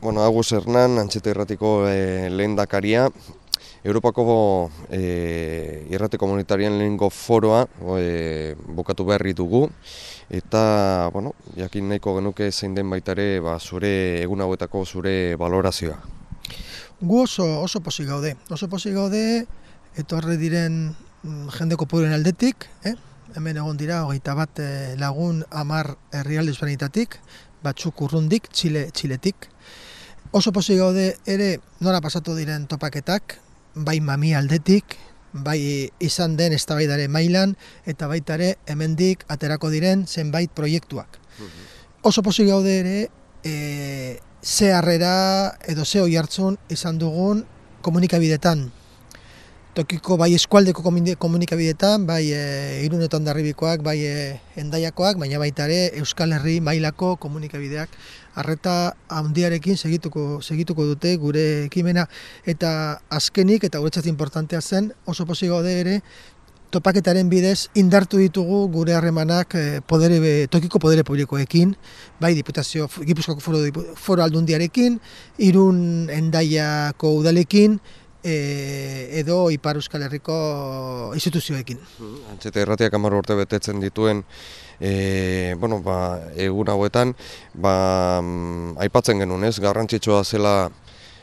Bueno, Agus Hernan, Antxeta Irratiko e, lehen dakaria, Europako e, irrate komunitarien lehenko foroa e, bukatu berri dugu, eta, bueno, jakin nahiko genuke zein den baitare ba, zure egun hauetako zure valorazioa. Gu oso, oso posi gaude, oso posi gaude, etorre diren mm, jendeko puren aldetik, eh? hemen egon dira, hogeita bat lagun amar herrialde ezberdinetatik, batzuk urrundik, txile, txiletik, Oso posi gaude ere nora pasatu diren topaketak, bai mami aldetik, bai izan den eztabaidare mailan eta baita ere hemendik aterako diren zenbait proiektuak. Mhm. Oso posi gaude ere e, ze harrera edo ze oi hartzun izan dugun komunikabidetan. Tokiko bai eskualdeko komunikabidetan, bai e, irunetan darribikoak, bai e, endaiakoak, baina baita ere Euskal Herri mailako komunikabideak. Arreta handiarekin segituko segituko dute gure ekimena. Eta azkenik eta guretzat importantea zen oso posi gaude ere topaketaren bidez indartu ditugu gure harremanak eh, podere, tokiko podere publikoekin, bai diputazio Gipuzkoako foro, foro aldundiarekin, irun endaiako udalekin, e, edo Ipar Euskal Herriko instituzioekin. Antxete erratiak amar urte betetzen dituen e, bueno, ba, egun hauetan ba, mm, aipatzen genuen ez, garrantzitsua zela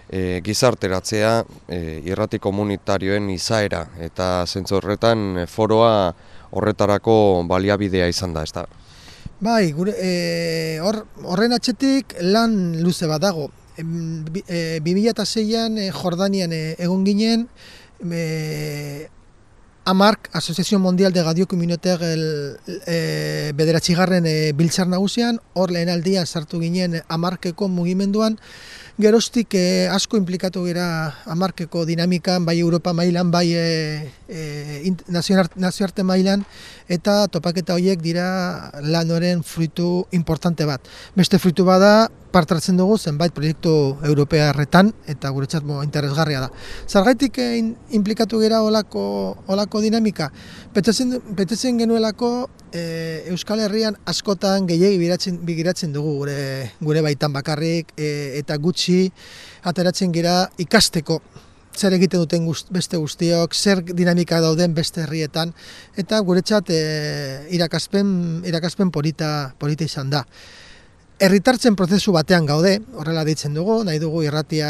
e, gizarteratzea e, irrati komunitarioen izaera eta zentzu horretan foroa horretarako baliabidea izan da, ezta? Bai, gure, e, horren atxetik lan luze bat dago. 2006an e, Jordanian e, egon ginen e, Amark, Asociación Mundial de Radio Communautaire e, bederatxigarren e, biltzar nagusian, hor lehen aldia sartu ginen Amarkeko mugimenduan, gerostik e, asko implikatu gira Amarkeko dinamikan, bai Europa mailan, bai e, e, nazioarte mailan, eta topaketa horiek dira lanoren fruitu importante bat. Beste fruitu bada, partartzen dugu zenbait proiektu europearretan eta guretzat mo interesgarria da. Zergaitik eh, inplikatu gera olako, olako dinamika, betetzen, betetzen genuelako e, Euskal Herrian askotan gehiagi biratzen, bigiratzen dugu gure, gure baitan bakarrik e, eta gutxi ateratzen gira ikasteko zer egiten duten beste guztiok, zer dinamika dauden beste herrietan eta guretzat e, irakaspen, irakaspen polita, polita izan da. Herritartzen prozesu batean gaude, horrela ditzen dugu, nahi dugu irratia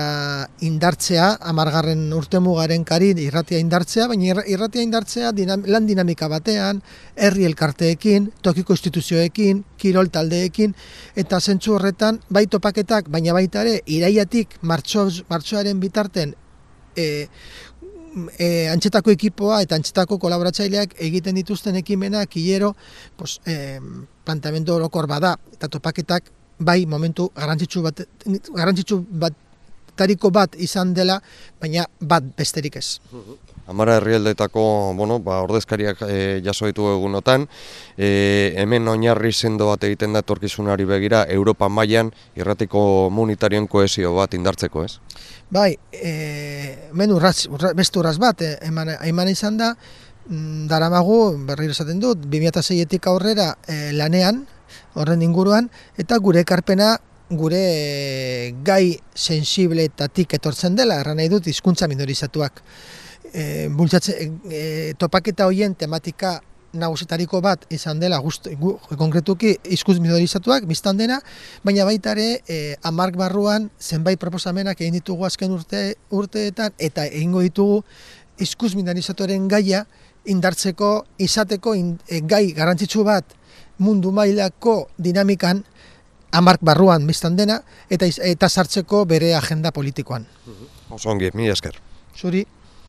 indartzea, amargarren urtemugaren kari irratia indartzea, baina irratia indartzea dinam, lan dinamika batean, herri elkarteekin, tokiko instituzioekin, kirol taldeekin, eta zentzu horretan, bai topaketak, baina baita ere, iraiatik martxoaren bitarten, e, e, antxetako ekipoa eta antxetako kolaboratzaileak egiten dituzten ekimenak hilero pues, e, planteamendu orokor bada eta topaketak bai momentu garrantzitsu bat garrantzitsu bat tariko bat izan dela, baina bat besterik ez. Amara herrialdetako, bueno, ba, ordezkariak e, jaso ditu egunotan, e, hemen oinarri sendo bat egiten da torkizunari begira, Europa mailan irratiko komunitarien koesio bat indartzeko, ez? Bai, e, men urraz, beste urraz bat, e, eman, eman izan da, mm, daramagu, berriro esaten dut, 2006etik aurrera e, lanean, horren inguruan, eta gure ekarpena gure gai sensibletatik etortzen dela, erran nahi dut, hizkuntza minorizatuak. E, e, topaketa hoien tematika nagusitariko bat izan dela guztu, gu, konkretuki hizkuntz minorizatuak, biztan dena, baina baita ere e, amark barruan zenbait proposamenak egin ditugu azken urte, urteetan, eta egingo ditugu hizkuntz minorizatuaren gaia indartzeko, izateko e, gai garrantzitsu bat mundu mailako dinamikan amark barruan biztan dena eta eta sartzeko bere agenda politikoan. Oso ongi, mi esker. Zuri.